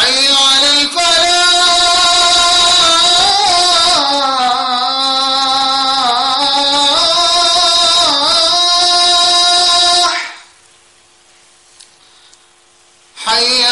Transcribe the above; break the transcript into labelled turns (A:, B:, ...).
A: حي على الفلاح. حي